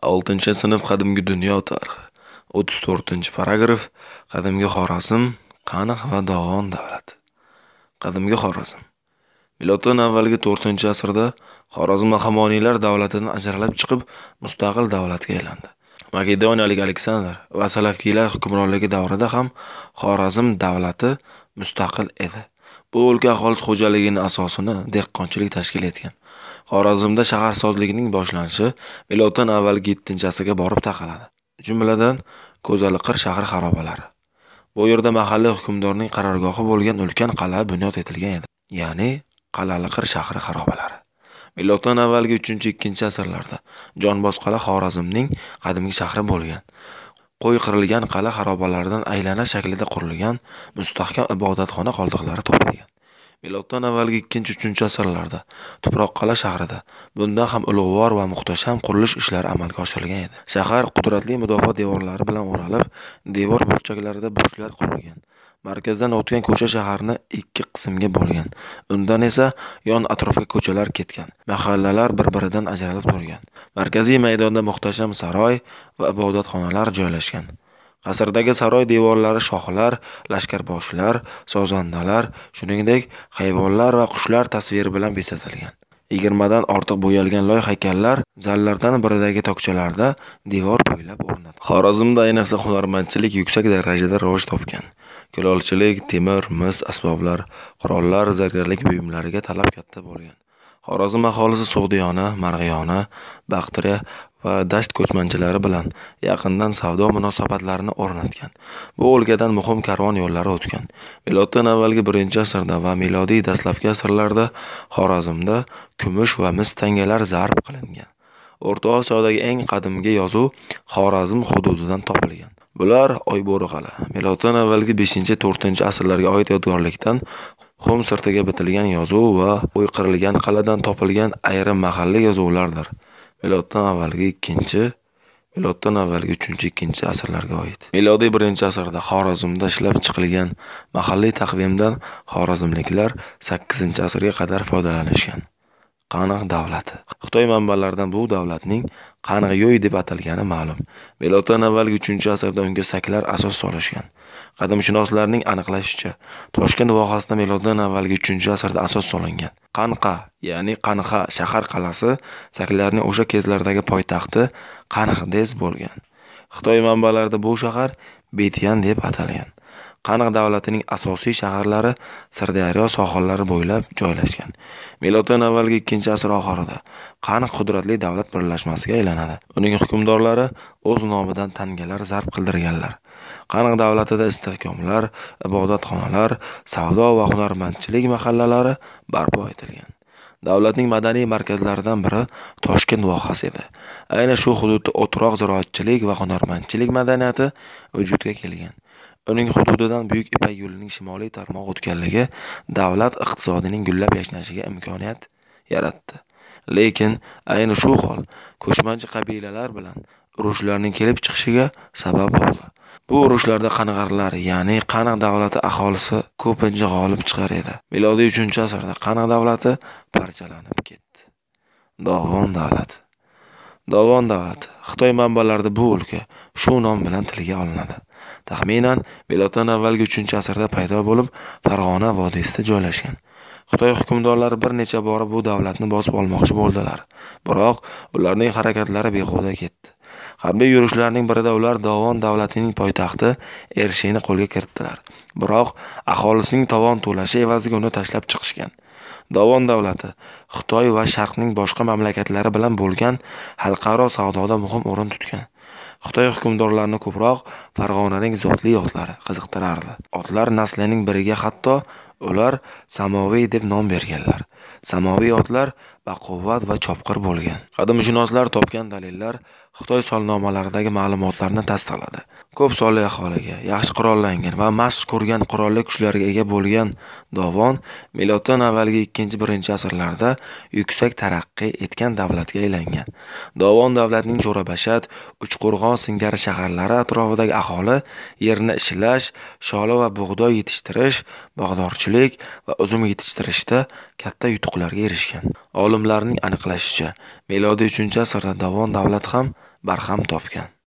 Oltinchi sinf qadimgi dunyo tarixi. O'ttiz to'rtinchi paragraf Qadimgi Xorazm, Qaniq va Dovon davlati. Qadimgi Xorazm. Miloddan avvalgi 4-asrda Xorazm Hamoniylar davlatidan ajralib chiqib, mustaqil davlatga aylandi. Makedoniyalik Aleksandr va Salafkiylar hukmronligi davrida ham Xorazm davlati mustaqil edi. Bu o'lka aholisi xo'jaligining asosini dehqonchilik tashkil etgan. Xorazmda shaharsozlikning boshlanishi miloddan avvalgi 7-asrga borib taqaladi. Jumladan, Ko'zaliqir shahri xarobalari. Bu yerda mahalliy hukmdorning qarorgohi bo'lgan ulkan qal'a bunyod etilgan edi. Ya'ni Qalaliqir shahri xarobalari. Miloddan avvalgi 3-2 asrlarda Jonbos qal'a Xorazmning qadimgi shahri bo'lgan. Qo'y qirilgan qal'a xarobalaridan aylana shaklida qurilgan mustahkam ibodatxona qoldiqlari topilgan. Miloddan avvalgi 2-3 asrlarda Tuproqqal'a shahrida bundan ham ulug'vor va muhtasham qurilish ishlari amalga oshirilgan edi. Shahar qudratli mudofaa devorlari bilan o'ralib, devor burchaklarida burchlar qurilgan. Markazdan o'tgan ko'cha shaharni ikki qismga bo'lgan. Undan esa yon atrofga ko'chalar ketgan. Mahallalar bir-biridan ajralib turgan. Markaziy maydonda muhtasham saroy va ibodatxonalar joylashgan. Qasrdagi saroy devorlari shohlar, lashkarboshlar, sozandalar, shuningdek, hayvonlar va qushlar tasviri bilan bezatilgan. 20 dan ortiq bo'yalgan loy haykallar zallardan biridagi tokchalarda devor bo'ylab o'rnatilgan. Xorazmda ayniqsa hunarmandchilik yuksak darajada rivoj topgan. Kulolchilik, temir, mis asboblar, qurollar, zargarlik buyumlariga talab katta bo'lgan. Xorazm aholisi Sug'diyona, Marg'iyona, Baxtriya va dasht ko'chmanchilari bilan yaqindan savdo munosabatlarini o'rnatgan. Bu o'lkadan muhim karvon yo'llari o'tgan. Miloddan avvalgi 1-asrda va milodiy dastlabki asrlarda Xorazmda kumush va mis tangalar zarb qilingan. O'rta Osiyodagi eng qadimgi yozuv Xorazm hududidan topilgan. Bular Oybo'ri qal'a, miloddan avvalgi 5-4 asrlarga oid yodgorlikdan Xum sirtiga bitilgan yozuv va o'yqirilgan qal'adan topilgan ayrim mahalliy yozuvlardir. Miloddan avvalgi 2 miloddan avvalgi 3-2 asrlarga oid. Milodiy 1-asrda Xorazmda ishlab chiqilgan mahalliy taqvimdan xorazmliklar 8-asrga qadar foydalanishgan. Qaniq davlati. Xitoy manbalaridan bu davlatning Qaniq-Yo'y deb atalgani ma'lum. Miloddan avvalgi 3-asrda unga saklar asos solishgan. Qadimshunoslarning aniqlashicha, Toshkent vohasida miloddan avvalgi 3-asrda asos solingan. Qanqa, ya'ni Qanqa shahar qal'asi saklarning o'sha kezlardagi poytaxti Qanxdez bo'lgan. Xitoy manbalarida bu shahar Betian deb atalgan. Qaniq davlatining asosiy shaharlari Sirdaryo sohillari bo'ylab joylashgan. Miloddan avvalgi 2-asr oxirida Qaniq qudratli davlat birlashmasiga aylanadi. Uning hukmdorlari o'z nomidan tangalar zarb qildirganlar. Qaniq davlatida istehkomlar, ibodatxonalar, savdo va hunarmandchilik mahallalari barpo etilgan. Davlatning madaniy markazlaridan biri Toshkent vohasi edi. Ayni shu hududda o'troq ziroatchilik va hunarmandchilik madaniyati vujudga kelgan. Uning hududidan Buyuk Ipak yo'lining shimoliy tarmog'i o'tganligi davlat iqtisodining gullab yashnashiga imkoniyat yaratdi. Lekin ayni shu hol ko'chmanchi qabilalar bilan urushlarning kelib chiqishiga sabab bo'ldi. Bu urushlarda qanag'arlar, ya'ni Qaniq davlati aholisi ko'pincha g'olib chiqar edi. Milodiy 3-asrda Qaniq davlati parchalanib ketdi. Dog'on davlati. Dovon davlati Xitoy manbalarida bu o'lka shu nom bilan tilga olinadi. Taxminan miloddan avvalgi 3-asrda paydo bo'lib, Farg'ona vodiysida joylashgan. Xitoy hukmdorlari bir necha bora bu davlatni bosib olmoqchi bo'ldilar, biroq ularning harakatlari behuda ketdi. Harbiy yurishlarning birida ular Dovon davlatining poytaxti Ershini qo'lga kiritdilar. Biroq aholisining tovon to'lashi evaziga uni tashlab chiqishgan. Dovon davlati Xitoy va Sharqning boshqa mamlakatlari bilan bo'lgan xalqaro savdoda muhim o'rin tutgan. Xitoy hukmdorlarini ko'proq Farg'onaning zotli otlari qiziqtirardi. Otlar naslining biriga hatto ular Samoviy deb nom berganlar. Samoviy otlar baquvvat va chopqir bo'lgan. Qadimshunoslar topgan dalillar Xitoy solnomalaridagi ma'lumotlarni tasdiqladi. Ko'p sonli aholiga, yaxshi qurollangan va mashq ko'rgan qurolli kuchlarga ega bo'lgan Dovon miloddan avvalgi 2-1 asrlarda yuksak taraqqiy etgan davlatga aylangan. Dovon davlatining Jo'rabashat, Uchqo'rg'on singari shaharlari atrofidagi aholi yerni ishlash, shola va bug'doy yetishtirish, bog'dorchilik va uzum yetishtirishda katta yutuqlarga erishgan. Olimlarning aniqlashicha, milodiy 3-asrda Dovon davlati ham barham topgan.